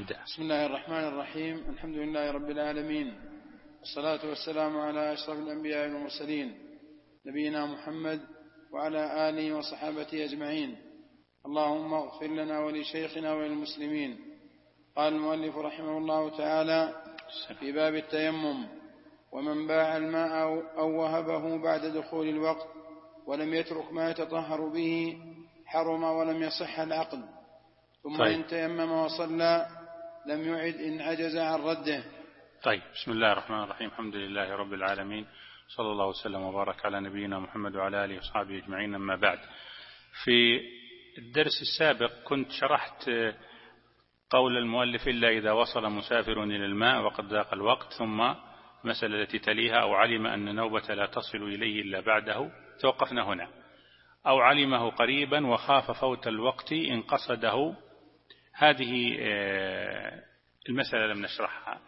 ابدأ بسم الله الرحمن الرحيم. الحمد لله رب العالمين. والصلاة والسلام على أشرف الأنبياء والمرسلين. نبينا محمد وعلى آله وصحابته أجمعين. اللهم اغفر لنا ولشيخنا وللمسلمين. قال المؤلف رحمه الله تعالى في باب التيمم ومن باع الماء أو وهبه بعد دخول الوقت ولم يترك ما يتطهر به حرم ولم يصح العقد. ثم طيب. إن تيمم وصلى لم يعد إن عجز عن رده. طيب بسم الله الرحمن الرحيم. الحمد لله رب العالمين. صلى الله وسلم وبارك على نبينا محمد وعلى آله وصحبه أجمعين. أما بعد في الدرس السابق كنت شرحت قول المؤلف إلا إذا وصل مسافر إلى الماء وقد ذاق الوقت ثم المسألة التي تليها أو علم أن نوبة لا تصل إليه إلا بعده توقفنا هنا. أو علمه قريبا وخاف فوت الوقت إن قصده هذه المسألة لم نشرحها.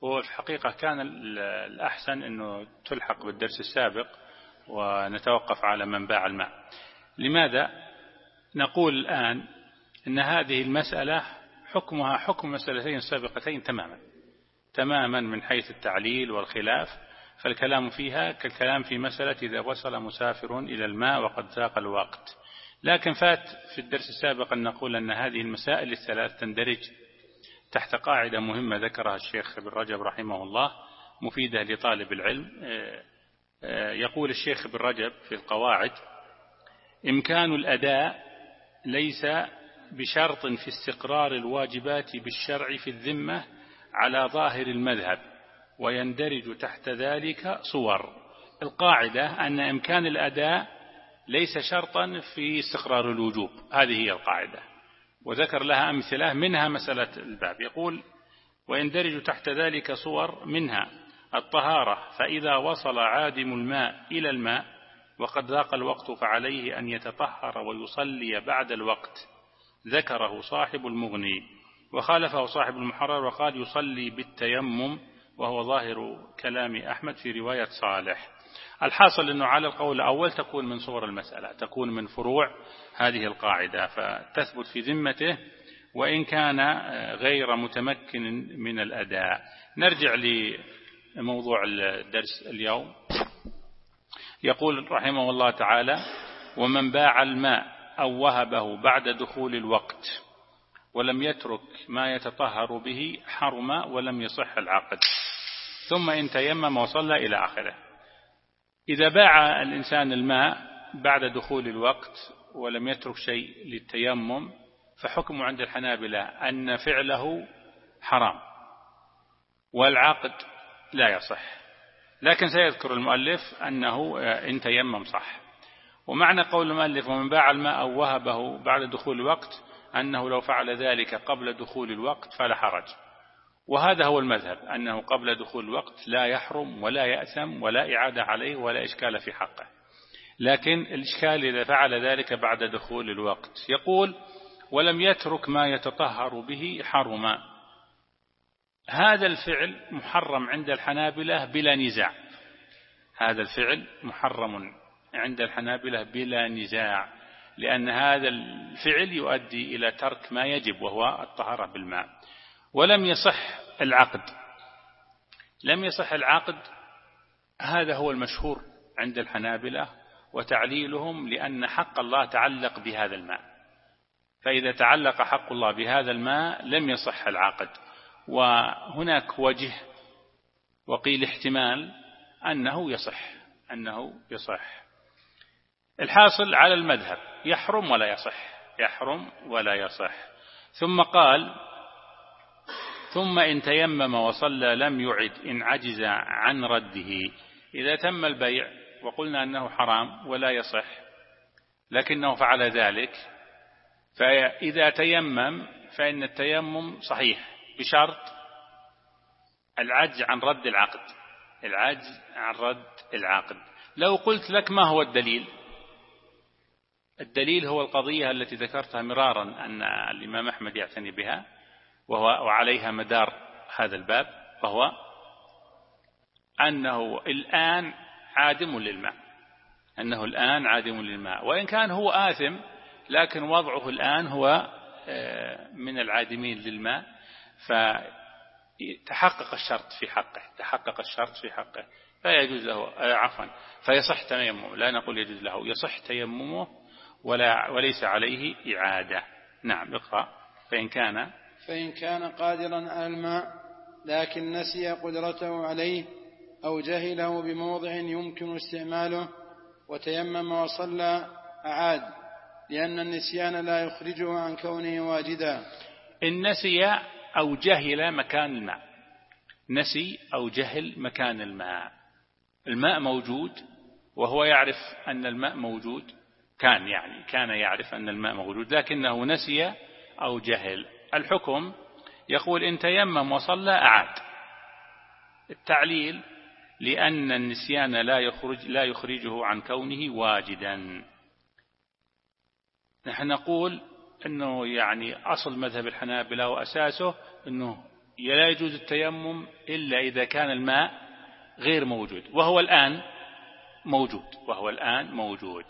وفي الحقيقة كان الأحسن أنه تلحق بالدرس السابق ونتوقف على من باع الماء. لماذا؟ نقول الآن أن هذه المسألة حكمها حكم مسألتين سابقتين تماما. تماما من حيث التعليل والخلاف فالكلام فيها كالكلام في مسألة إذا وصل مسافر إلى الماء وقد ذاق الوقت. لكن فات في الدرس السابق أن نقول أن هذه المسائل الثلاث تندرج تحت قاعدة مهمة ذكرها الشيخ بن رجب رحمه الله مفيدة لطالب العلم. يقول الشيخ بن رجب في القواعد إمكان الأداء ليس بشرط في استقرار الواجبات بالشرع في الذمة على ظاهر المذهب ويندرج تحت ذلك صور. القاعدة أن إمكان الأداء ليس شرطا في استقرار الوجوب. هذه هي القاعدة. وذكر لها أمثلة منها مسألة الباب. يقول ويندرج تحت ذلك صور منها الطهارة فإذا وصل عادم الماء إلى الماء وقد ذاق الوقت فعليه أن يتطهر ويصلي بعد الوقت ذكره صاحب المغني وخالفه صاحب المحرر وقال يصلي بالتيمم وهو ظاهر كلام أحمد في رواية صالح. الحاصل أنه على القول الأول تكون من صور المسألة تكون من فروع هذه القاعدة فتثبت في ذمته وإن كان غير متمكن من الأداء. نرجع لموضوع الدرس اليوم. يقول رحمه الله تعالى ومن باع الماء أو وهبه بعد دخول الوقت ولم يترك ما يتطهر به حرم ولم يصح العقد ثم إن تيمم وصلى إلى آخره. إذا باع الإنسان الماء بعد دخول الوقت ولم يترك شيء للتيمم فحكم عند الحنابلة أن فعله حرام والعقد لا يصح. لكن سيذكر المؤلف أنه إن تيمم صح. ومعنى قول المؤلف ومن باع الماء أو وهبه بعد دخول الوقت أنه لو فعل ذلك قبل دخول الوقت فلا حرج. وهذا هو المذهب أنه قبل دخول الوقت لا يحرم ولا يأثم ولا إعادة عليه ولا إشكال في حقه. لكن الإشكال إذا فعل ذلك بعد دخول الوقت. يقول ولم يترك ما يتطهر به حرما. هذا الفعل محرم عند الحنابلة بلا نزاع. هذا الفعل محرم عند الحنابلة بلا نزاع لأن هذا الفعل يؤدي إلى ترك ما يجب وهو الطهارة بالماء. ولم يصح العقد. لم يصح العقد هذا هو المشهور عند الحنابلة وتعليلهم لأن حق الله تعلق بهذا الماء. فإذا تعلق حق الله بهذا الماء لم يصح العقد. وهناك وجه وقيل احتمال أنه يصح أنه يصح. الحاصل على المذهب يحرم ولا يصح يحرم ولا يصح. ثم قال ثم إن تيمم وصلى لم يعد إن عجز عن رده. إذا تم البيع وقلنا أنه حرام ولا يصح لكنه فعل ذلك فإذا تيمم فإن التيمم صحيح بشرط العجز عن رد العقد. العجز عن رد العقد. لو قلت لك ما هو الدليل؟ الدليل هو القضية التي ذكرتها مرارا أن الإمام أحمد يعتني بها. وهو وعليها مدار هذا الباب وهو أنه الآن عادم للماء. أنه الآن عادم للماء. وإن كان هو آثم لكن وضعه الآن هو من العادمين للماء. فتحقق الشرط في حقه تحقق الشرط في حقه. لا يجوز له آه، عفوا. فيصح تيممه لا نقول يجوز له. يصح تيممه ولا وليس عليه إعادة. نعم اقرأ. فإن كان فإن كان قادرا على الماء لكن نسي قدرته عليه أو جهله بموضع يمكن استعماله وتيمم وصلى أعاد لأن النسيان لا يخرجه عن كونه واجدا. إن نسي أو جهل مكان الماء. نسي أو جهل مكان الماء. الماء موجود وهو يعرف أن الماء موجود كان يعني كان يعرف أن الماء موجود لكنه نسي أو جهل. الحكم يقول إن تيمم وصلى أعاد. التعليل لأن النسيان لا يخرج لا يخرجه عن كونه واجدا. نحن نقول أنه يعني أصل مذهب الحنابلة وأساسه أنه لا يجوز التيمم إلا إذا كان الماء غير موجود وهو الآن موجود وهو الآن موجود.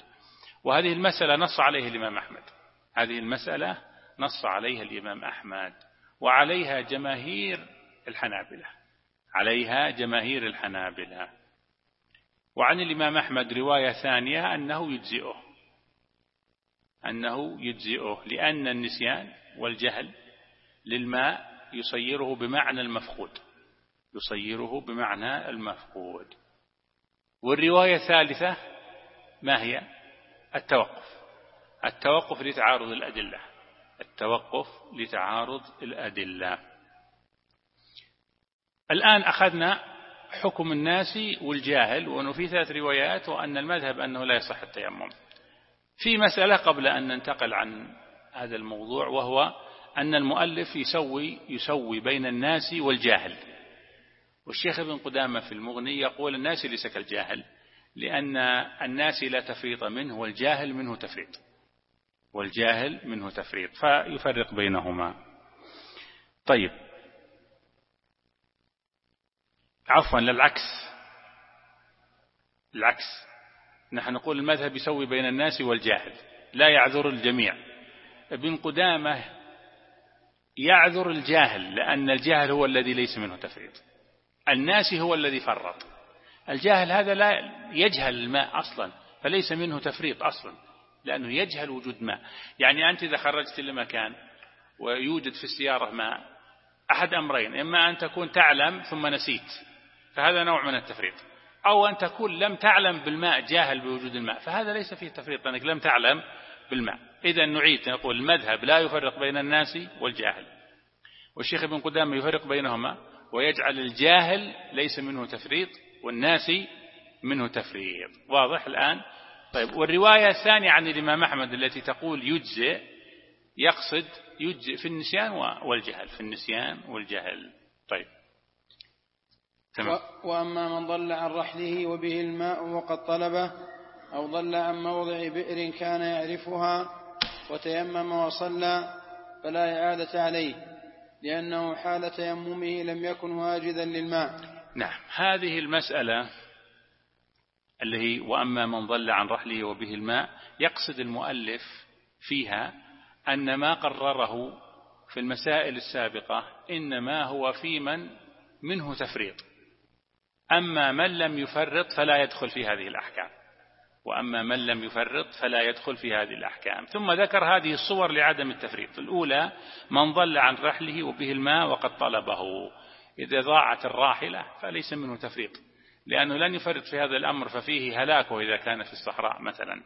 وهذه المسألة نص عليه الإمام أحمد. هذه المسألة نص عليها الإمام أحمد وعليها جماهير الحنابلة عليها جماهير الحنابلة. وعن الإمام أحمد رواية ثانية أنه يجزئه أنه يجزئه لأن النسيان والجهل للماء يصيره بمعنى المفقود يصيره بمعنى المفقود. والرواية الثالثة ما هي؟ التوقف التوقف لتعارض الأدلة. التوقف لتعارض الأدلة. الآن أخذنا حكم الناس والجاهل وأنه في ثلاث روايات وأن المذهب أنه لا يصح التيمم. في مسألة قبل أن ننتقل عن هذا الموضوع وهو أن المؤلف يسوي يسوي بين الناس والجاهل. والشيخ ابن قدامة في المغني يقول الناس ليس كالجاهل لأن الناس لا تفريط منه والجاهل منه تفريط. والجاهل منه تفريط فيفرق بينهما. طيب. عفوا للعكس. العكس. نحن نقول المذهب يسوي بين الناس والجاهل لا يعذر الجميع. ابن قدامة يعذر الجاهل لأن الجاهل هو الذي ليس منه تفريط. الناس هو الذي فرط. الجاهل هذا لا يجهل الماء أصلا فليس منه تفريط أصلا. لأنه يجهل وجود ماء. يعني أنت إذا خرجت لمكان ويوجد في السيارة ماء أحد أمرين إما أن تكون تعلم ثم نسيت فهذا نوع من التفريط. أو أن تكون لم تعلم بالماء جاهل بوجود الماء. فهذا ليس فيه تفريط أنك لم تعلم بالماء. إذا نعيد نقول المذهب لا يفرق بين الناس والجاهل. والشيخ ابن قدامة يفرق بينهما ويجعل الجاهل ليس منه تفريط والناس منه تفريط. واضح الآن؟ طيب والرواية الثانية عن الإمام أحمد التي تقول يجزئ يقصد يجزئ في النسيان والجهل في النسيان والجهل. طيب. تمام. وأما من ضل عن رحله وبه الماء وقد طلبه أو ضل عن موضع بئر كان يعرفها وتيمم وصلى فلا إعادة عليه لأنه حال تيممه لم يكن واجدا للماء. نعم. هذه المسألة اللي هي وأما من ضل عن رحله وبه الماء يقصد المؤلف فيها أن ما قرره في المسائل السابقة إنما هو في من؟ منه تفريط. أما من لم يفرط فلا يدخل في هذه الأحكام. وأما من لم يفرط فلا يدخل في هذه الأحكام. ثم ذكر هذه الصور لعدم التفريط. الأولى من ضل عن رحله وبه الماء وقد طلبه. إذا ضاعت الراحلة فليس منه تفريط. لأنه لن يفرط في هذا الأمر ففيه هلاكه إذا كان في الصحراء مثلا.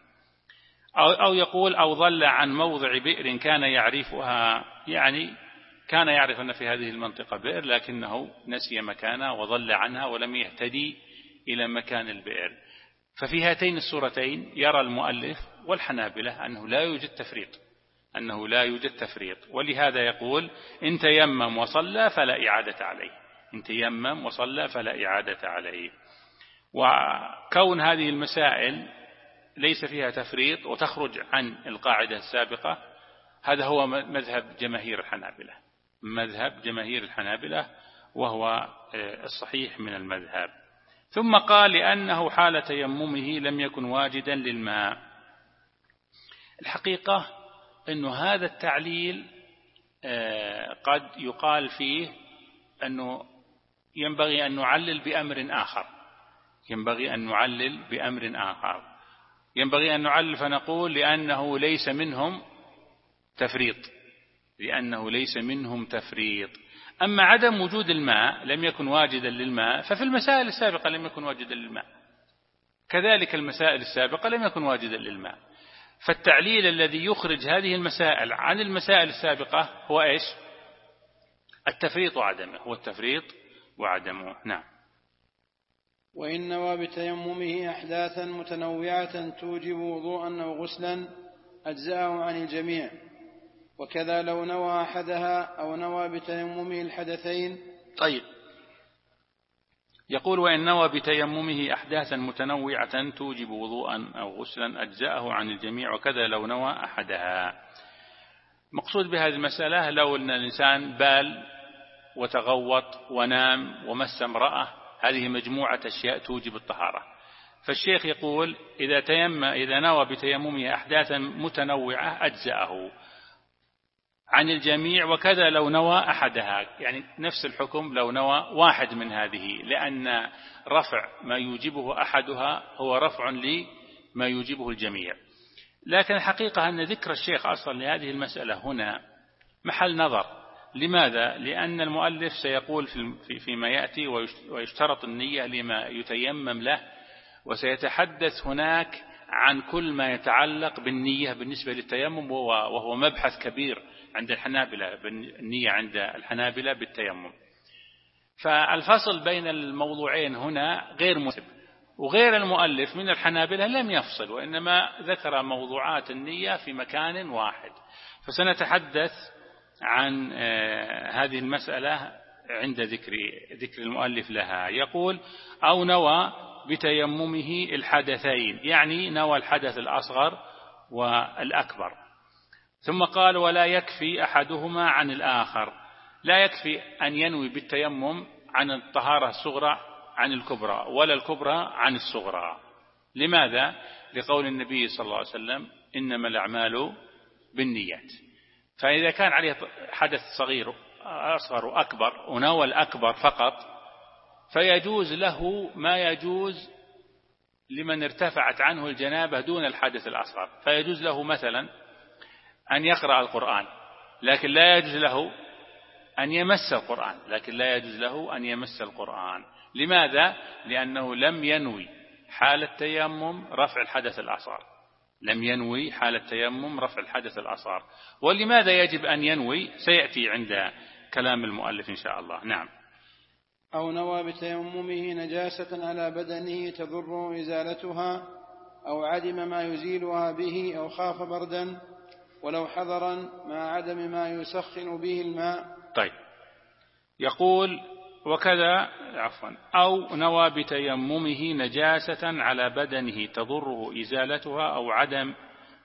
أو يقول أو ضل عن موضع بئر كان يعرفها يعني كان يعرف أن في هذه المنطقة بئر لكنه نسي مكانها وضل عنها ولم يهتدي إلى مكان البئر. ففي هاتين الصورتين يرى المؤلف والحنابلة أنه لا يوجد تفريط أنه لا يوجد تفريط. ولهذا يقول إن تيمم وصلى فلا إعادة عليه. إن تيمم وصلى فلا إعادة عليه. وكون هذه المسائل ليس فيها تفريط وتخرج عن القاعدة السابقة هذا هو مذهب جماهير الحنابلة. مذهب جماهير الحنابلة وهو آه، الصحيح من المذهب. ثم قال لأنه حال تيممه لم يكن واجدا للماء. الحقيقة أن هذا التعليل آه، قد يقال فيه أنه ينبغي أن نعلل بأمر آخر. ينبغي أن نعلل بأمر آخر. ينبغي أن نعلل فنقول لأنه ليس منهم تفريط. لأنه ليس منهم تفريط. أما عدم وجود الماء لم يكن واجدا للماء ففي المسائل السابقة لم يكن واجدا للماء. كذلك المسائل السابقة لم يكن واجدا للماء. فالتعليل الذي يخرج هذه المسائل عن المسائل السابقة هو إيش؟ التفريط وعدمه. هو التفريط وعدمه. نعم. وإن نوى بتيممه أحداثا متنوعة توجب وضوءا أو غسلا أجزأه عن الجميع. وكذا لو نوى أحدها أو نوى بتيممه الحدثين. طيب. يقول وإن نوى بتيممه أحداثا متنوعة توجب وضوءا أو غسلا أجزأه عن الجميع وكذا لو نوى أحدها. مقصود بهذه المسألة لو أن الإنسان بال وتغوط ونام ومس امرأة هذه مجموعة أشياء توجب الطهارة. فالشيخ يقول إذا تيم إذا نوى بتيممه أحداثا متنوعة أجزأه عن الجميع وكذا لو نوى أحدها. يعني نفس الحكم لو نوى واحد من هذه لأن رفع ما يوجبه أحدها هو رفع لما يوجبه الجميع. لكن الحقيقة أن ذكر الشيخ أصلا لهذه المسألة هنا محل نظر. لماذا؟ لأن المؤلف سيقول فيما يأتي ويشترط النية لما يتيمم له وسيتحدث هناك عن كل ما يتعلق بالنية بالنسبة للتيمم وهو مبحث كبير عند الحنابلة النية عند الحنابلة بالتيمم فالفصل بين الموضوعين هنا غير مناسب وغير المؤلف من الحنابلة لم يفصل وإنما ذكر موضوعات النية في مكان واحد فسنتحدث عن آه، هذه المسألة عند ذكر ذكر المؤلف لها. يقول أو نوى بتيممه الحدثين يعني نوى الحدث الأصغر والأكبر. ثم قال ولا يكفي أحدهما عن الآخر. لا يكفي أن ينوي بالتيمم عن الطهارة الصغرى عن الكبرى ولا الكبرى عن الصغرى. لماذا؟ لقول النبي صلى الله عليه وسلم إنما الأعمال بالنيات. فإذا كان عليه حدث صغير أصغر وأكبر ونوى الأكبر فقط فيجوز له ما يجوز لمن ارتفعت عنه الجنابة دون الحدث الأصغر. فيجوز له مثلا أن يقرأ القرآن لكن لا يجوز له أن يمس القرآن لكن لا يجوز له أن يمس القرآن. لماذا؟ لأنه لم ينوي حال التيمم رفع الحدث الأصغر. لم ينوي حال التيمم رفع الحدث الأصغر. ولماذا يجب أن ينوي؟ سيأتي عند كلام المؤلف إن شاء الله. نعم. أو نوى بتيممه نجاسة على بدنه تضر إزالتها أو عدم ما يزيلها به أو خاف بردا ولو حضرا مع عدم ما يسخن به الماء. طيب. يقول وكذا عفوا أو نوى بتيممه نجاسة على بدنه تضره إزالتها أو عدم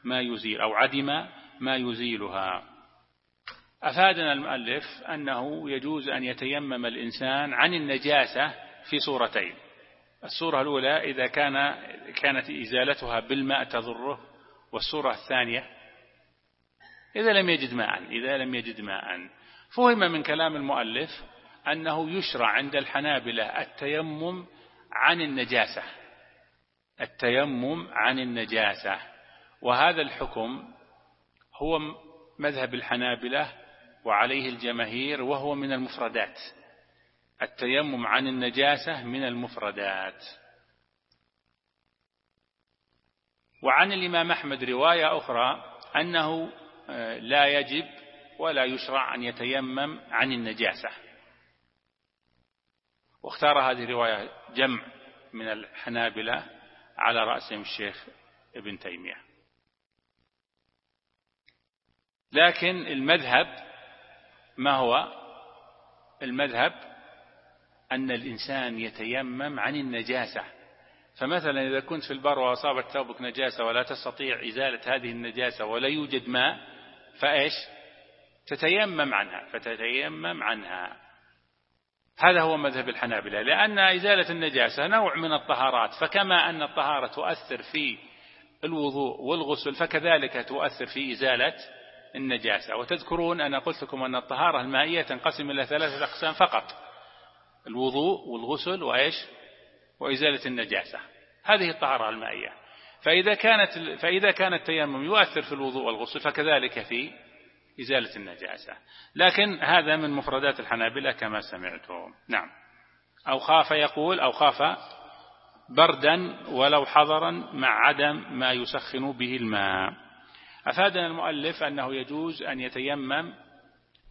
ما يزيل أو عدم ما يزيلها. أفادنا المؤلف أنه يجوز أن يتيمم الإنسان عن النجاسة في صورتين. الصورة الأولى إذا كان كانت إزالتها بالماء تضره والصورة الثانية إذا لم يجد ماء إذا لم يجد ماء. فهم من كلام المؤلف أنه يشرع عند الحنابلة التيمم عن النجاسة. التيمم عن النجاسة. وهذا الحكم هو مذهب الحنابلة وعليه الجماهير وهو من المفردات. التيمم عن النجاسة من المفردات. وعن الإمام أحمد رواية أخرى أنه لا يجب ولا يشرع أن يتيمم عن النجاسة. واختار هذه الرواية جمع من الحنابلة على رأسهم الشيخ ابن تيمية. لكن المذهب ما هو؟ المذهب أن الإنسان يتيمم عن النجاسة. فمثلا إذا كنت في البر وأصابت ثوبك نجاسة ولا تستطيع إزالة هذه النجاسة ولا يوجد ماء فإيش؟ تتيمم عنها فتتيمم عنها. هذا هو مذهب الحنابلة لأن إزالة النجاسة نوع من الطهارات فكما أن الطهارة تؤثر في الوضوء والغسل فكذلك تؤثر في إزالة النجاسة. وتذكرون أنا قلت لكم أن الطهارة المائية تنقسم إلى ثلاثة أقسام فقط الوضوء والغسل وإيش؟ وإزالة النجاسة. هذه الطهارة المائية. فإذا كانت فإذا كان التيمم يؤثر في الوضوء والغسل فكذلك في إزالة النجاسة. لكن هذا من مفردات الحنابلة كما سمعتم. نعم. أو خاف يقول أو خاف بردا ولو حضرا مع عدم ما يسخن به الماء. أفادنا المؤلف أنه يجوز أن يتيمم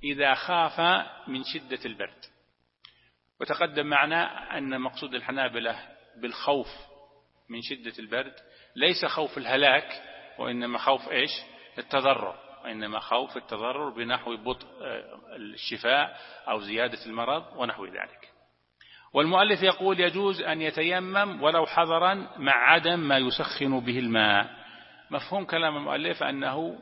إذا خاف من شدة البرد. وتقدم معنا أن مقصود الحنابلة بالخوف من شدة البرد ليس خوف الهلاك وإنما خوف إيش؟ التضرر. وإنما خوف التضرر بنحو بطء الشفاء أو زيادة المرض ونحو ذلك. والمؤلف يقول يجوز أن يتيمم ولو حضرا مع عدم ما يسخن به الماء. مفهوم كلام المؤلف أنه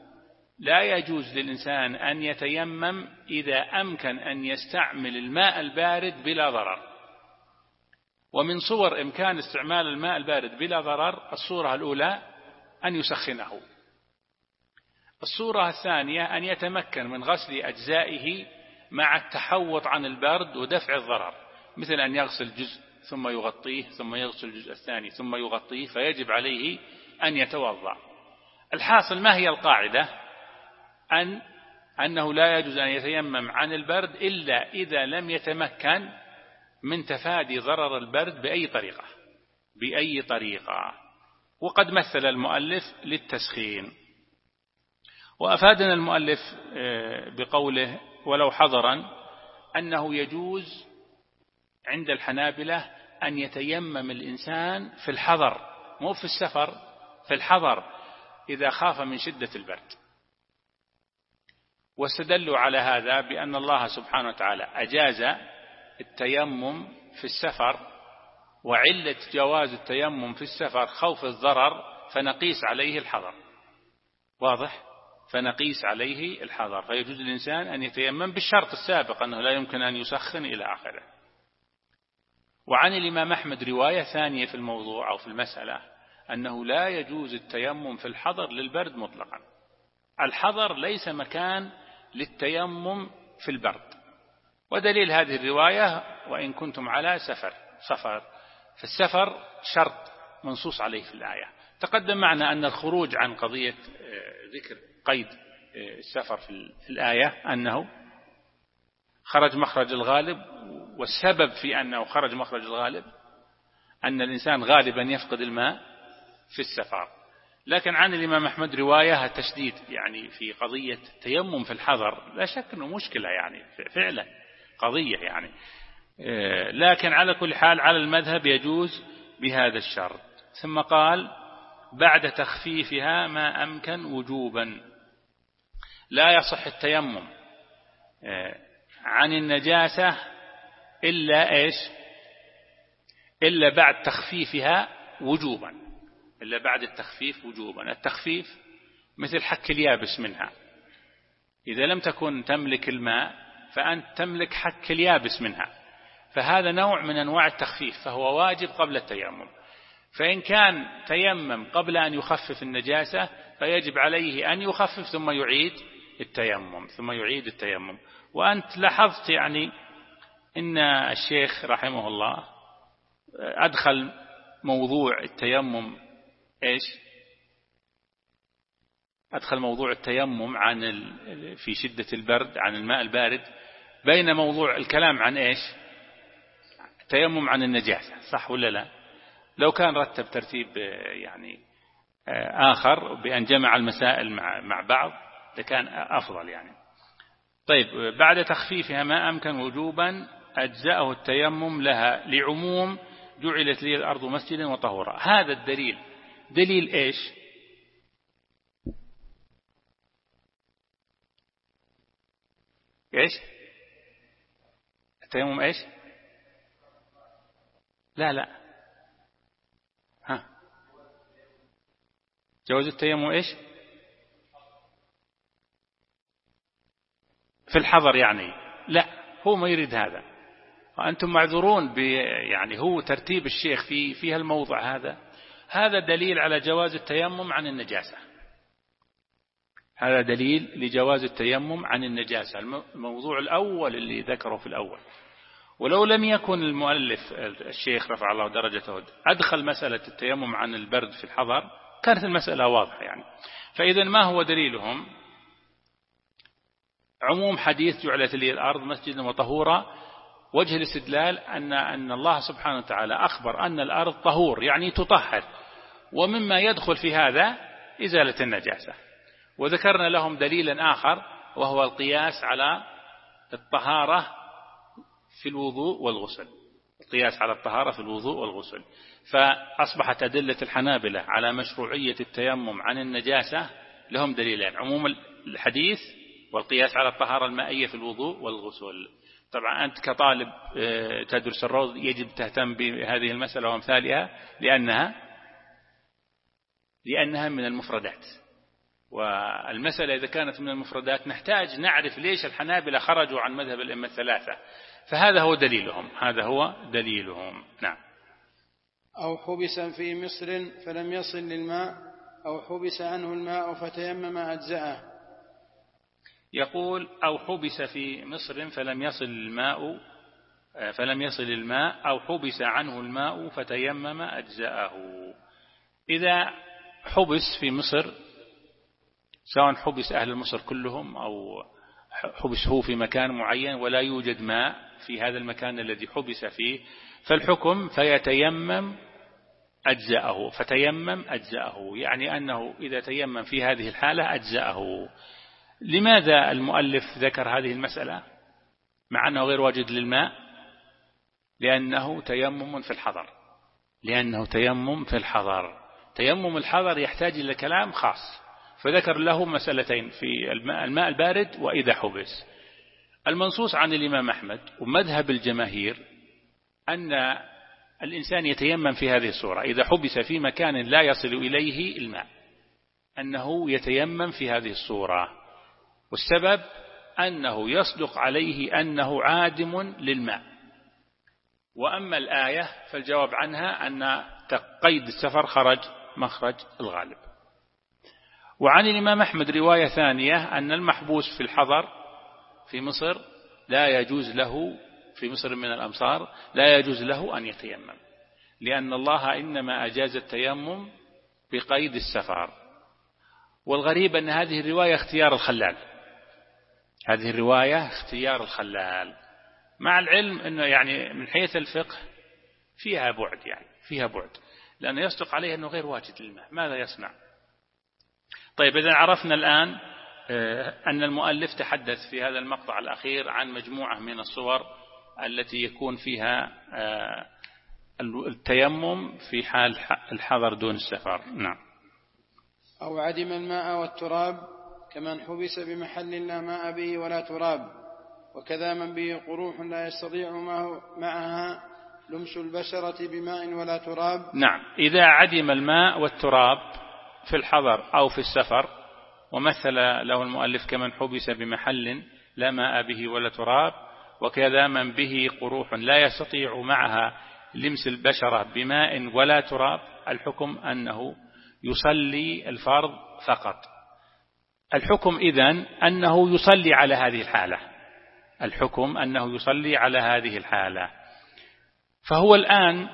لا يجوز للإنسان أن يتيمم إذا أمكن أن يستعمل الماء البارد بلا ضرر. ومن صور إمكان استعمال الماء البارد بلا ضرر الصورة الأولى أن يسخنه. الصورة الثانية أن يتمكن من غسل أجزائه مع التحوط عن البرد ودفع الضرر مثل أن يغسل جزء ثم يغطيه ثم يغسل الجزء الثاني ثم يغطيه فيجب عليه أن يتوضأ. الحاصل ما هي القاعدة؟ أن أنه لا يجوز أن يتيمم عن البرد إلا إذا لم يتمكن من تفادي ضرر البرد بأي طريقة. بأي طريقة. وقد مثل المؤلف للتسخين. وأفادنا المؤلف آه، بقوله ولو حضرا أنه يجوز عند الحنابلة أن يتيمم الإنسان في الحضر مو في السفر في الحضر إذا خاف من شدة البرد. واستدلوا على هذا بأن الله سبحانه وتعالى أجاز التيمم في السفر وعلة جواز التيمم في السفر خوف الضرر فنقيس عليه الحضر. واضح؟ فنقيس عليه الحضر فيجوز الإنسان أن يتيمم بالشرط السابق أنه لا يمكن أن يسخن إلى آخره. وعن الإمام أحمد رواية ثانية في الموضوع أو في المسألة أنه لا يجوز التيمم في الحضر للبرد مطلقا. الحضر ليس مكان للتيمم في البرد. ودليل هذه الرواية وإن كنتم على سفر سفر. فالسفر شرط منصوص عليه في الآية. تقدم معنا أن الخروج عن قضية آه، ذكر قيد آه، السفر في الآية أنه خرج مخرج الغالب والسبب في أنه خرج مخرج الغالب أن الإنسان غالبا يفقد الماء في السفر. لكن عن الإمام أحمد رواية تشديد يعني في قضية تيمم في الحضر لا شك أنه مشكلة يعني فعلا قضية يعني آه، لكن على كل حال على المذهب يجوز بهذا الشرط. ثم قال بعد تخفيفها ما أمكن وجوبا. لا يصح التيمم آه، عن النجاسة إلا إيش؟ إلا بعد تخفيفها وجوبا إلا بعد التخفيف وجوبا. التخفيف مثل حك اليابس منها. إذا لم تكن تملك الماء فأنت تملك حك اليابس منها. فهذا نوع من أنواع التخفيف فهو واجب قبل التيمم. فإن كان تيمم قبل أن يخفف النجاسة فيجب عليه أن يخفف ثم يعيد. التيمم ثم يعيد التيمم. وأنت لاحظت يعني إن الشيخ رحمه الله أدخل موضوع التيمم إيش؟ أدخل موضوع التيمم عن في شدة البرد عن الماء البارد بين موضوع الكلام عن إيش؟ التيمم عن النجاسة صح ولا لا؟ لو كان رتب ترتيب يعني آخر بأن جمع المسائل مع بعض لكان أفضل يعني. طيب بعد تخفيفها ما أمكن وجوبا أجزأه التيمم لها. لعموم جعلت لي الأرض مسجدا وطهورا. هذا الدليل. دليل إيش؟ إيش؟ التيمم إيش؟ لا لا. ها. جواز التيمم إيش؟ في الحضر يعني. لا هو ما يريد هذا. وأنتم معذورون يعني هو ترتيب الشيخ في في الموضع هذا. هذا دليل على جواز التيمم عن النجاسة. هذا دليل لجواز التيمم عن النجاسة الموضوع الأول اللي ذكره في الأول. ولو لم يكن المؤلف الشيخ رفع الله درجته أدخل مسألة التيمم عن البرد في الحضر كانت المسألة واضحة يعني. فإذا ما هو دليلهم؟ عموم حديث جعلت لي الأرض مسجدا وطهورا. وجه الاستدلال أن, أن الله سبحانه وتعالى أخبر أن الأرض طهور يعني تطهر. ومما يدخل في هذا إزالة النجاسة. وذكرنا لهم دليلا آخر وهو القياس على الطهارة في الوضوء والغسل. القياس على الطهارة في الوضوء والغسل. فأصبحت أدلة الحنابلة على مشروعية التيمم عن النجاسة لهم دليلين. عموم الحديث والقياس على الطهارة المائية في الوضوء والغسل. طبعا أنت كطالب آه، تدرس الروض يجب تهتم بهذه المسألة وأمثالها لأنها لأنها من المفردات. والمسألة إذا كانت من المفردات نحتاج نعرف ليش الحنابلة خرجوا عن مذهب الأئمة الثلاثة. فهذا هو دليلهم. هذا هو دليلهم. نعم. أو حبس في مصر فلم يصل للماء أو حبس عنه الماء فتيمم أجزأه. يقول أو حبس في مصر فلم يصل الماء فلم يصل الماء أو حبس عنه الماء فتيمم أجزأه. إذا حبس في مصر سواء حبس أهل مصر كلهم أو حبس هو في مكان معين ولا يوجد ماء في هذا المكان الذي حبس فيه فالحكم فيتيمم أجزأه فتيمم أجزأه. يعني أنه إذا تيمم في هذه الحالة أجزأه. لماذا المؤلف ذكر هذه المسألة؟ مع أنه غير واجد للماء لأنه تيمم في الحضر. لأنه تيمم في الحضر. تيمم الحضر يحتاج إلى كلام خاص. فذكر له مسألتين في الماء, الماء البارد وإذا حبس. المنصوص عن الإمام أحمد ومذهب الجماهير أن الإنسان يتيمم في هذه الصورة. إذا حبس في مكان لا يصل إليه الماء أنه يتيمم في هذه الصورة. والسبب أنه يصدق عليه أنه عادم للماء. وأما الآية فالجواب عنها أن قيد السفر خرج مخرج الغالب. وعن الإمام أحمد رواية ثانية أن المحبوس في الحضر في مصر لا يجوز له في مصر من الأمصار لا يجوز له أن يتيمم لأن الله إنما أجاز التيمم بقيد السفر. والغريب أن هذه الرواية اختيار الخلال. هذه الرواية اختيار الخلال. مع العلم أنه يعني من حيث الفقه فيها بعد يعني فيها بعد. لأنه يصدق عليه أنه غير واجد للماء ماذا يصنع؟ طيب إذا عرفنا الآن آه، أن المؤلف تحدث في هذا المقطع الأخير عن مجموعة من الصور التي يكون فيها آه، التيمم في حال الحضر دون السفر. نعم. أو عدم الماء والتراب كمن حبس بمحل لا ماء به ولا تراب وكذا من به قروح لا يستطيع معها لمس البشرة بماء ولا تراب. نعم. إذا عدم الماء والتراب في الحضر أو في السفر ومثل له المؤلف كمن حبس بمحل لا ماء به ولا تراب وكذا من به قروح لا يستطيع معها لمس البشرة بماء ولا تراب الحكم أنه يصلي الفرض فقط. الحكم إذن أنه يصلي على هذه الحالة. الحكم أنه يصلي على هذه الحالة. فهو الآن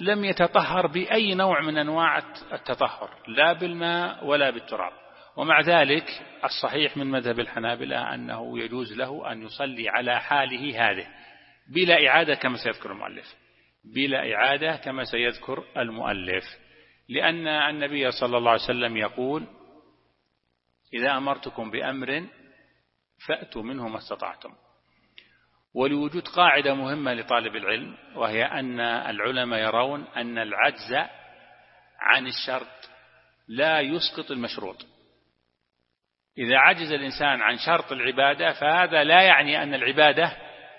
لم يتطهر بأي نوع من أنواع التطهر لا بالماء ولا بالتراب. ومع ذلك الصحيح من مذهب الحنابلة أنه يجوز له أن يصلي على حاله هذه بلا إعادة كما سيذكر المؤلف. بلا إعادة كما سيذكر المؤلف. لأن النبي صلى الله عليه وسلم يقول إذا أمرتكم بأمر فأتوا منه ما استطعتم. ولوجود قاعدة مهمة لطالب العلم وهي أن العلماء يرون أن العجز عن الشرط لا يسقط المشروط. إذا عجز الإنسان عن شرط العبادة فهذا لا يعني أن العبادة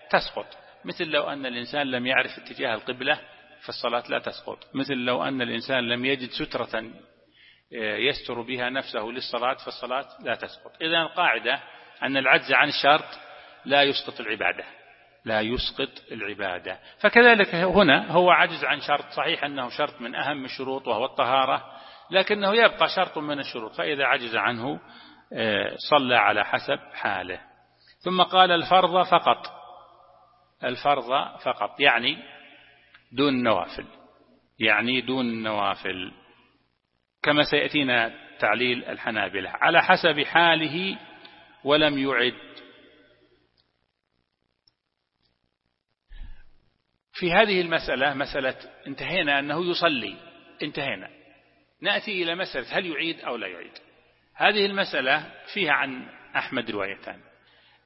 تسقط. مثل لو أن الإنسان لم يعرف اتجاه القبلة فالصلاة لا تسقط. مثل لو أن الإنسان لم يجد سترة يستر بها نفسه للصلاة فالصلاة لا تسقط. إذا القاعدة أن العجز عن الشرط لا يسقط العبادة. لا يسقط العبادة. فكذلك هنا هو عجز عن شرط. صحيح أنه شرط من أهم الشروط وهو الطهارة لكنه يبقى شرط من الشروط. فإذا عجز عنه آه، صلى على حسب حاله. ثم قال الفرض فقط. الفرض فقط يعني دون النوافل يعني دون النوافل كما سيأتينا تعليل الحنابلة. على حسب حاله ولم يعد. في هذه المسألة مسألة انتهينا أنه يصلي. انتهينا. نأتي إلى مسألة هل يعيد أو لا يعيد. هذه المسألة فيها عن أحمد روايتان.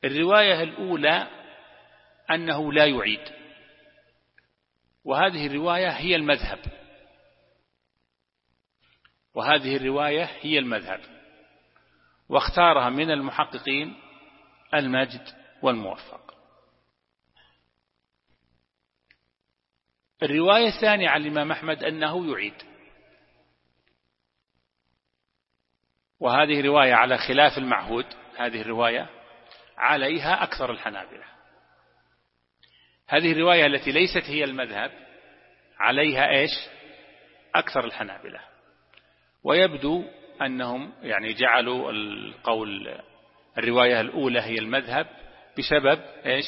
الرواية الأولى أنه لا يعيد. وهذه الرواية هي المذهب. وهذه الرواية هي المذهب واختارها من المحققين المجد والموفق. الرواية الثانية عن الإمام أحمد أنه يعيد. وهذه رواية على خلاف المعهود هذه الرواية عليها أكثر الحنابلة. هذه الرواية التي ليست هي المذهب عليها إيش؟ أكثر الحنابلة. ويبدو أنهم يعني جعلوا القول الرواية الأولى هي المذهب بسبب إيش؟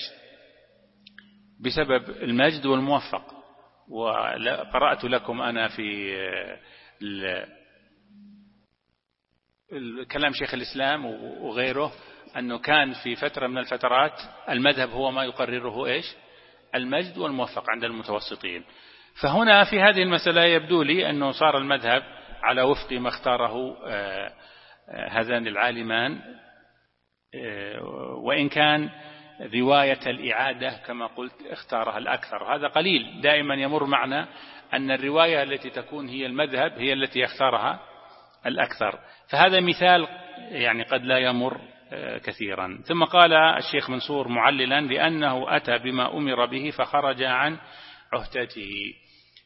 بسبب المجد والموفق. وقرأت لكم أنا في كلام شيخ الإسلام وغيره أنه كان في فترة من الفترات المذهب هو ما يقرره إيش؟ المجد والموفق عند المتوسطين. فهنا في هذه المسألة يبدو لي أنه صار المذهب على وفق ما اختاره آه، آه، هذان العالمان. آه، وإن كان رواية الإعادة كما قلت اختارها الأكثر. هذا قليل. دائما يمر معنا أن الرواية التي تكون هي المذهب هي التي يختارها الأكثر. فهذا مثال يعني قد لا يمر كثيرا. ثم قال الشيخ منصور معللا لأنه أتى بما أمر به فخرج عن عهدته.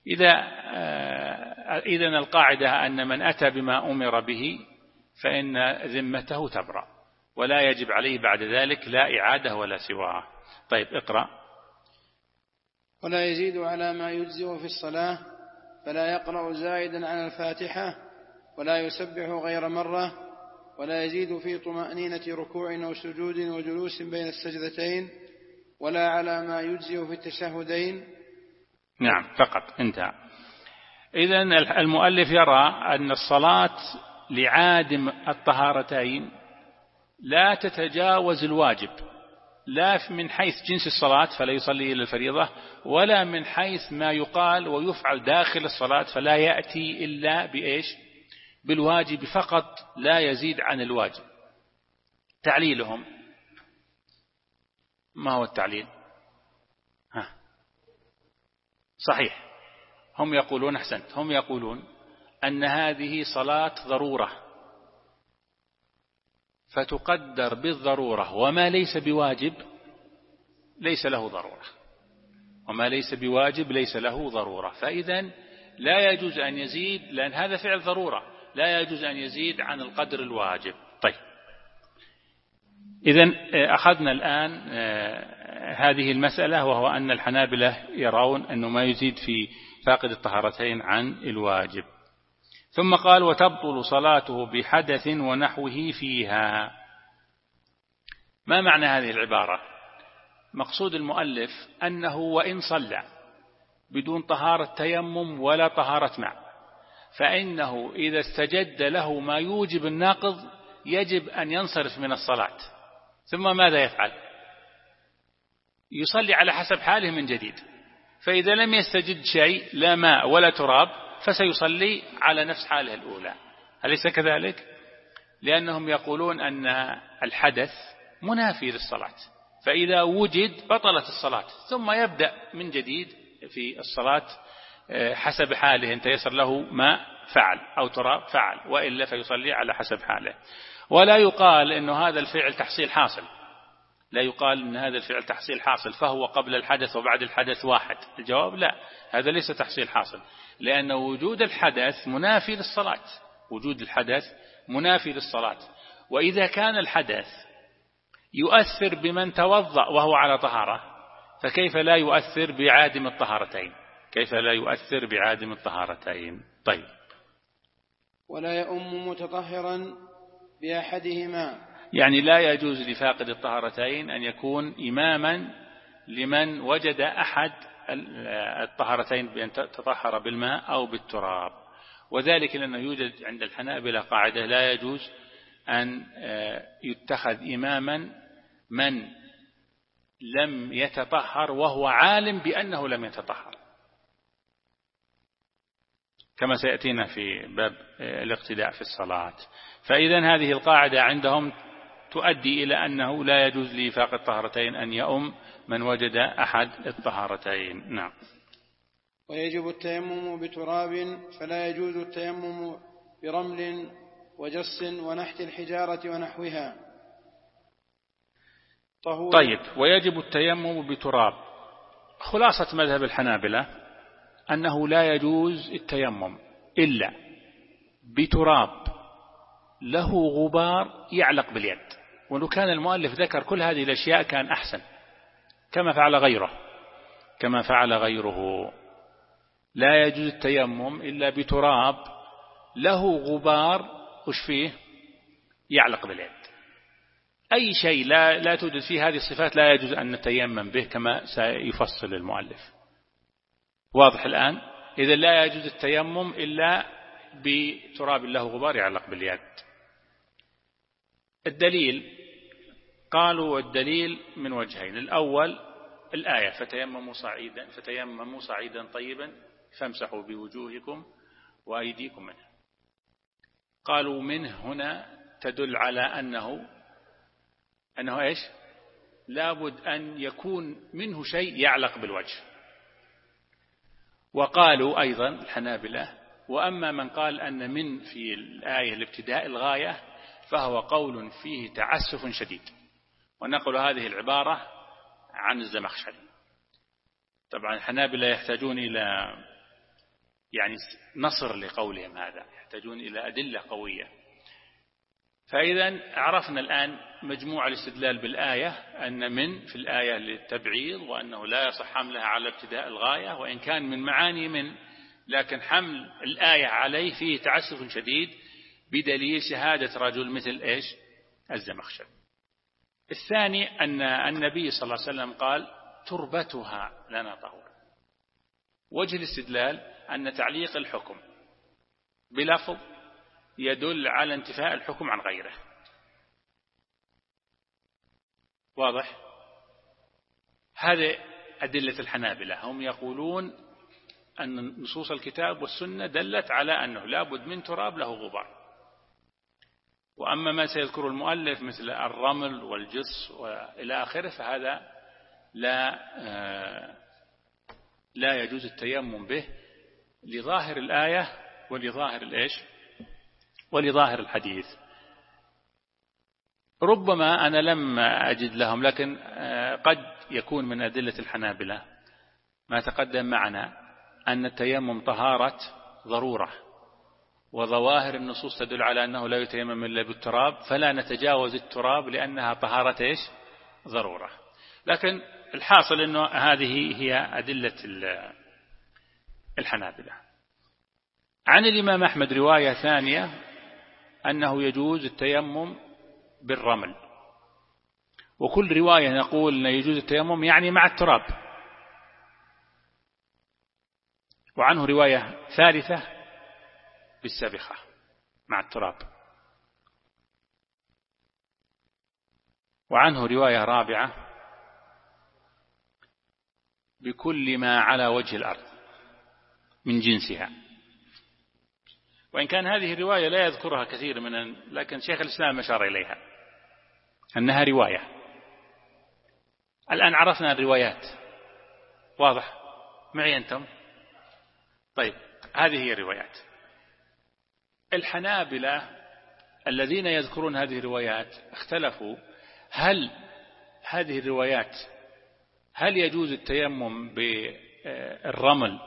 إذا إذا القاعدة أن من أتى بما أمر به فإن ذمته تبرأ ولا يجب عليه بعد ذلك لا إعادة ولا سواها. طيب اقرأ. ولا يزيد على ما يجزئ في الصلاة فلا يقرأ زائدا عن الفاتحة ولا يسبح غير مرة ولا يزيد في طمأنينة ركوع أو سجود وجلوس بين السجدتين ولا على ما يجزئ في التشهدين نعم فقط انتهى. إذا المؤلف يرى أن الصلاة لعادم الطهارتين لا تتجاوز الواجب لا من حيث جنس الصلاة فلا يصلي إلى الفريضة ولا من حيث ما يقال ويفعل داخل الصلاة فلا يأتي إلا بإيش؟ بالواجب فقط لا يزيد عن الواجب. تعليلهم. ما هو التعليل ها صحيح. هم يقولون أحسنت. هم يقولون أن هذه صلاة ضرورة. فتقدر بالضرورة. وما ليس بواجب ليس له ضرورة. وما ليس بواجب ليس له ضرورة. فإذا لا يجوز أن يزيد لأن هذا فعل ضرورة. لا يجوز أن يزيد عن القدر الواجب. طيب. إذا أخذنا الآن آه، هذه المسألة وهو أن الحنابلة يرون أنه ما يزيد في فاقد الطهارتين عن الواجب. ثم قال وتبطل صلاته بحدث ونحوه فيها. ما معنى هذه العبارة؟ مقصود المؤلف أنه وإن صلى بدون طهارة تيمم ولا طهارة ماء فإنه إذا استجد له ما يوجب الناقض يجب أن ينصرف من الصلاة. ثم ماذا يفعل؟ يصلي على حسب حاله من جديد. فإذا لم يستجد شيء لا ماء ولا تراب فسيصلي على نفس حاله الأولى. أليس كذلك؟ لأنهم يقولون أن الحدث منافي للصلاة. فإذا وجد بطلت الصلاة. ثم يبدأ من جديد في الصلاة آه، حسب حاله. إن تيسر له ماء فعل. أو تراب فعل. وإلا فيصلي على حسب حاله. ولا يقال أنه هذا الفعل تحصيل حاصل. لا يقال أن هذا الفعل تحصيل حاصل فهو قبل الحدث وبعد الحدث واحد. الجواب لا هذا ليس تحصيل حاصل. لأن وجود الحدث منافي للصلاة. وجود الحدث منافي للصلاة. وإذا كان الحدث يؤثر بمن توضأ وهو على طهارة فكيف لا يؤثر بعادم الطهارتين؟ كيف لا يؤثر بعادم الطهارتين؟ طيب. ولا يؤم متطهرا بأحدهما. يعني لا يجوز لفاقد الطهارتين أن يكون إماما لمن وجد أحد الطهارتين بأن تطهر بالماء أو بالتراب. وذلك لأنه يوجد عند الحنابلة قاعدة لا يجوز أن آه، يتخذ إماما من لم يتطهر وهو عالم بأنه لم يتطهر. كما سيأتينا في باب آه، الاقتداء في الصلاة. فإذا هذه القاعدة عندهم تؤدي إلى أنه لا يجوز لفاق الطهرتين أن يؤم من وجد أحد الطهارتين. نعم. ويجب التيمم بتراب فلا يجوز التيمم برمل وجص ونحت الحجارة ونحوها. طهور. طيب ويجب التيمم بتراب. خلاصة مذهب الحنابلة أنه لا يجوز التيمم إلا بتراب. له غبار يعلق باليد. ولو كان المؤلف ذكر كل هذه الأشياء كان أحسن. كما فعل غيره. كما فعل غيره. لا يجوز التيمم إلا بتراب له غبار وش فيه؟ يعلق باليد. أي شيء لا, لا توجد فيه هذه الصفات لا يجوز أن نتيمم به كما سيفصل المؤلف. واضح الآن؟ إذا لا يجوز التيمم إلا بتراب له غبار يعلق باليد. الدليل قالوا الدليل من وجهين الأول الآية فتيمموا صعيدا فتيمموا صعيدا طيبا فامسحوا بوجوهكم وأيديكم منه قالوا منه هنا تدل على أنه أنه إيش؟ لابد أن يكون منه شيء يعلق بالوجه. وقالوا أيضا الحنابلة وأما من قال أن من في الآية الابتداء الغاية فهو قول فيه تعسف شديد. ونقل هذه العبارة عن الزمخشري. طبعا الحنابلة يحتاجون إلى يعني نصر لقولهم هذا يحتاجون إلى أدلة قوية. فإذا عرفنا الآن مجموع الاستدلال بالآية أن من في الآية للتبعيض وأنه لا يصح حملها على ابتداء الغاية وإن كان من معاني من لكن حمل الآية عليه فيه تعسف شديد بدليل شهادة رجل مثل إيش؟ الزمخشري. الثاني أن النبي صلى الله عليه وسلم قال تربتها لنا طهور وجه الاستدلال أن تعليق الحكم بلفظ يدل على انتفاء الحكم عن غيره. واضح؟ هذه أدلة الحنابلة. هم يقولون أن نصوص الكتاب والسنة دلت على أنه لابد من تراب له غبار. وأما ما سيذكر المؤلف مثل الرمل والجص وإلى آخره فهذا لا آه، لا يجوز التيمم به لظاهر الآية ولظاهر الإيش؟ ولظاهر الحديث. ربما أنا لم أجد لهم لكن آه، قد يكون من أدلة الحنابلة. ما تقدم معنا أن التيمم طهارة ضرورة. وظواهر النصوص تدل على أنه لا يتيمم إلا بالتراب فلا نتجاوز التراب لأنها طهارة إيش؟ ضرورة. لكن الحاصل أنه هذه هي أدلة الحنابلة. عن الإمام أحمد رواية ثانية أنه يجوز التيمم بالرمل. وكل رواية نقول أنه يجوز التيمم يعني مع التراب. وعنه رواية ثالثة بالسبخة مع التراب. وعنه رواية رابعة. بكل ما على وجه الأرض من جنسها. وإن كان هذه الرواية لا يذكرها كثير من لكن شيخ الإسلام أشار إليها. أنها رواية. الآن عرفنا الروايات. واضح؟ معي أنتم؟ طيب هذه هي الروايات. الحنابلة الذين يذكرون هذه الروايات اختلفوا هل هذه الروايات هل يجوز التيمم بالرمل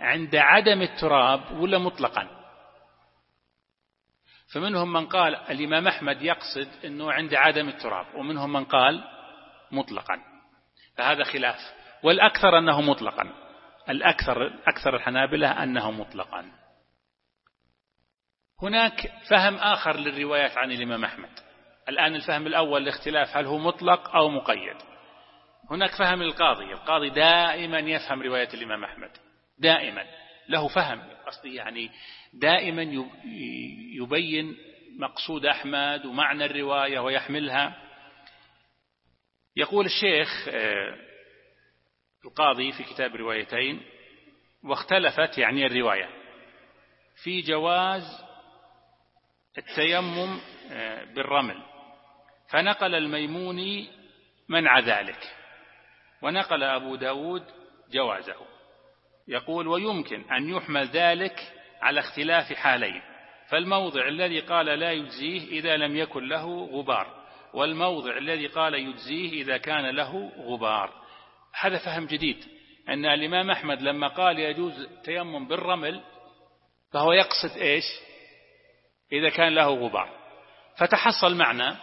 عند عدم التراب ولا مطلقا؟ فمنهم من قال الإمام أحمد يقصد أنه عند عدم التراب ومنهم من قال مطلقا. فهذا خلاف. والأكثر أنه مطلقا. الأكثر أكثر الحنابلة أنه مطلقا. هناك فهم آخر للروايات عن الإمام أحمد. الآن الفهم الأول الاختلاف هل هو مطلق أو مقيد. هناك فهم القاضي القاضي دائما يفهم رواية الإمام أحمد. دائما. له فهم قصدي يعني دائما يبين مقصود أحمد ومعنى الرواية ويحملها. يقول الشيخ آه، القاضي في كتاب روايتين واختلفت يعني الرواية. في جواز التيمم آه، بالرمل. فنقل الميموني منع ذلك. ونقل أبو داود جوازه. يقول ويمكن أن يحمل ذلك على اختلاف حالين. فالموضع الذي قال لا يجزيه إذا لم يكن له غبار. والموضع الذي قال يجزيه إذا كان له غبار. هذا فهم جديد. أن الإمام أحمد لما قال يجوز التيمم بالرمل فهو يقصد إيش؟ إذا كان له غبار. فتحصل معنى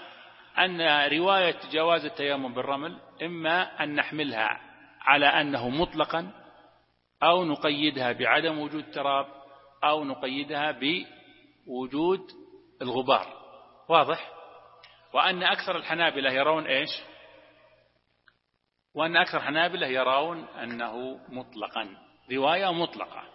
أن رواية جواز التيمم بالرمل إما أن نحملها على أنه مطلقا أو نقيدها بعدم وجود تراب أو نقيدها بوجود الغبار. واضح؟ وأن أكثر الحنابلة يرون إيش؟ وأن أكثر الحنابلة يرون أنه مطلقا. رواية مطلقة.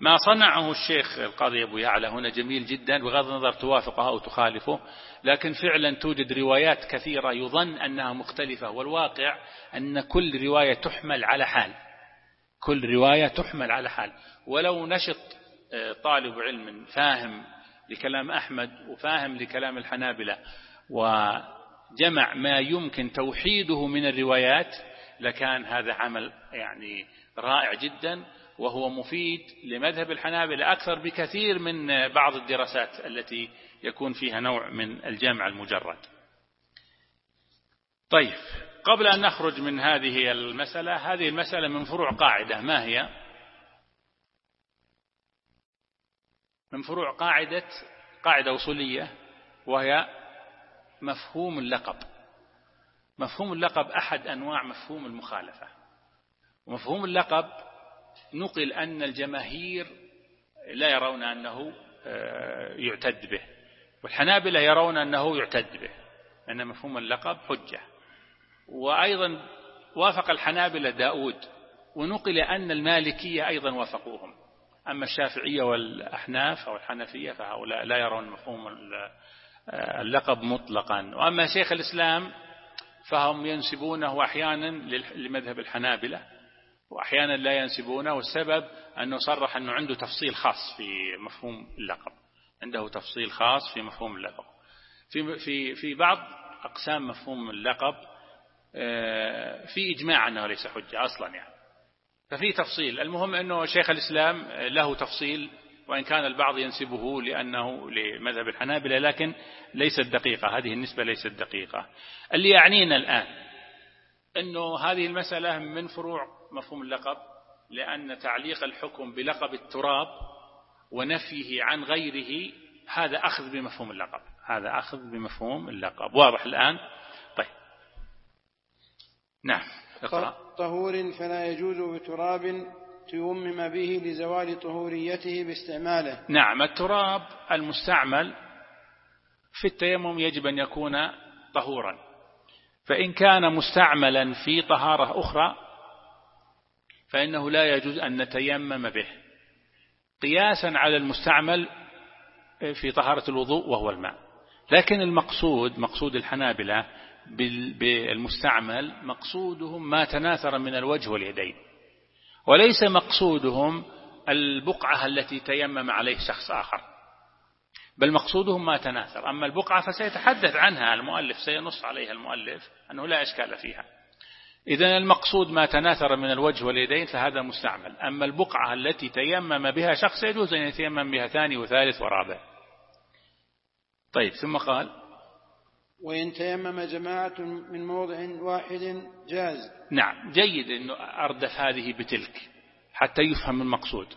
ما صنعه الشيخ القاضي أبو يعلى هنا جميل جدا بغض النظر توافقه أو تخالفه لكن فعلا توجد روايات كثيرة يظن أنها مختلفة والواقع أن كل رواية تحمل على حال. كل رواية تحمل على حال. ولو نشط آه، طالب علم فاهم لكلام أحمد وفاهم لكلام الحنابلة وجمع ما يمكن توحيده من الروايات لكان هذا عمل يعني رائع جدا. وهو مفيد لمذهب الحنابلة أكثر بكثير من بعض الدراسات التي يكون فيها نوع من الجمع المجرد. طيب قبل أن نخرج من هذه المسألة هذه المسألة من فروع قاعدة. ما هي؟ من فروع قاعدة قاعدة أصولية وهي مفهوم اللقب. مفهوم اللقب أحد أنواع مفهوم المخالفة. ومفهوم اللقب نقل أن الجماهير لا يرون أنه آه، يعتد به والحنابلة يرون أنه يعتد به أن مفهوم اللقب حجة. وأيضا وافق الحنابلة داود ونقل أن المالكية أيضا وافقوهم. أما الشافعية والأحناف أو الحنفية فهؤلاء لا يرون مفهوم آه، اللقب مطلقا. وأما شيخ الإسلام فهم ينسبونه أحيانا لمذهب الحنابلة. وأحيانا لا ينسبونه. والسبب أنه صرح أنه عنده تفصيل خاص في مفهوم اللقب. عنده تفصيل خاص في مفهوم اللقب. في, في, في بعض أقسام مفهوم اللقب آه، في إجماع أنه ليس حجة أصلا يعني. ففي تفصيل. المهم أنه شيخ الإسلام له تفصيل وإن كان البعض ينسبه لأنه لمذهب الحنابلة لكن ليست دقيقة. هذه النسبة ليست دقيقة. اللي يعنينا الآن أنه هذه المسألة من فروع مفهوم اللقب؟ لأن تعليق الحكم بلقب التراب ونفيه عن غيره هذا أخذ بمفهوم اللقب. هذا أخذ بمفهوم اللقب. واضح الآن؟ طيب. نعم اقرأ. طهور فلا يجوز بتراب تيمم به لزوال طهوريته باستعماله. نعم التراب المستعمل في التيمم يجب أن يكون طهورا. فإن كان مستعملا في طهارة أخرى فإنه لا يجوز أن نتيمم به. قياسا على المستعمل في طهارة الوضوء وهو الماء. لكن المقصود مقصود الحنابلة بالمستعمل مقصودهم ما تناثر من الوجه واليدين. وليس مقصودهم البقعة التي تيمم عليه شخص آخر. بل مقصودهم ما تناثر. أما البقعة فسيتحدث عنها المؤلف سينص عليها المؤلف أنه لا إشكال فيها. إذا المقصود ما تناثر من الوجه واليدين فهذا مستعمل. أما البقعة التي تيمم بها شخص يجوز أن يتيمم بها ثاني وثالث ورابع. طيب ثم قال وإن تيمم جماعة من موضع واحد جاز. نعم جيد أنه أردف هذه بتلك حتى يفهم المقصود.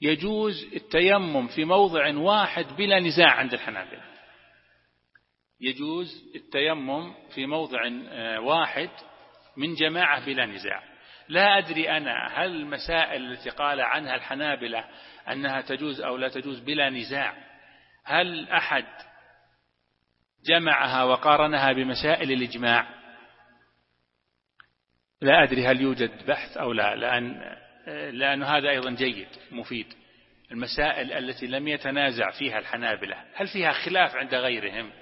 يجوز التيمم في موضع واحد بلا نزاع عند الحنابلة. يجوز التيمم في موضع آه، واحد من جماعة بلا نزاع. لا أدري أنا هل المسائل التي قال عنها الحنابلة أنها تجوز أو لا تجوز بلا نزاع هل أحد جمعها وقارنها بمسائل الإجماع؟ لا أدري هل يوجد بحث أو لا لأن لأن هذا أيضا جيد مفيد. المسائل التي لم يتنازع فيها الحنابلة هل فيها خلاف عند غيرهم؟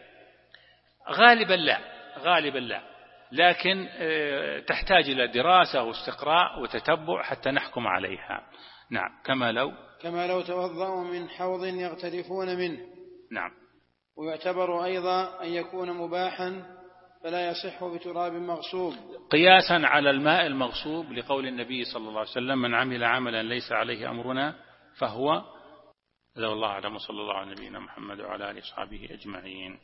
غالبا لا غالبا لا. لكن آه، تحتاج إلى دراسة واستقراء وتتبع حتى نحكم عليها. نعم كما لو كما لو توضأوا من حوض يغترفون منه. نعم. ويعتبر أيضا أن يكون مباحا فلا يصح بتراب مغصوب. قياسا على الماء المغصوب لقول النبي صلى الله عليه وسلم من عمل عملا ليس عليه أمرنا فهو هذا والله أعلم وصلى الله على نبينا محمد وعلى آله وصحبه أجمعين.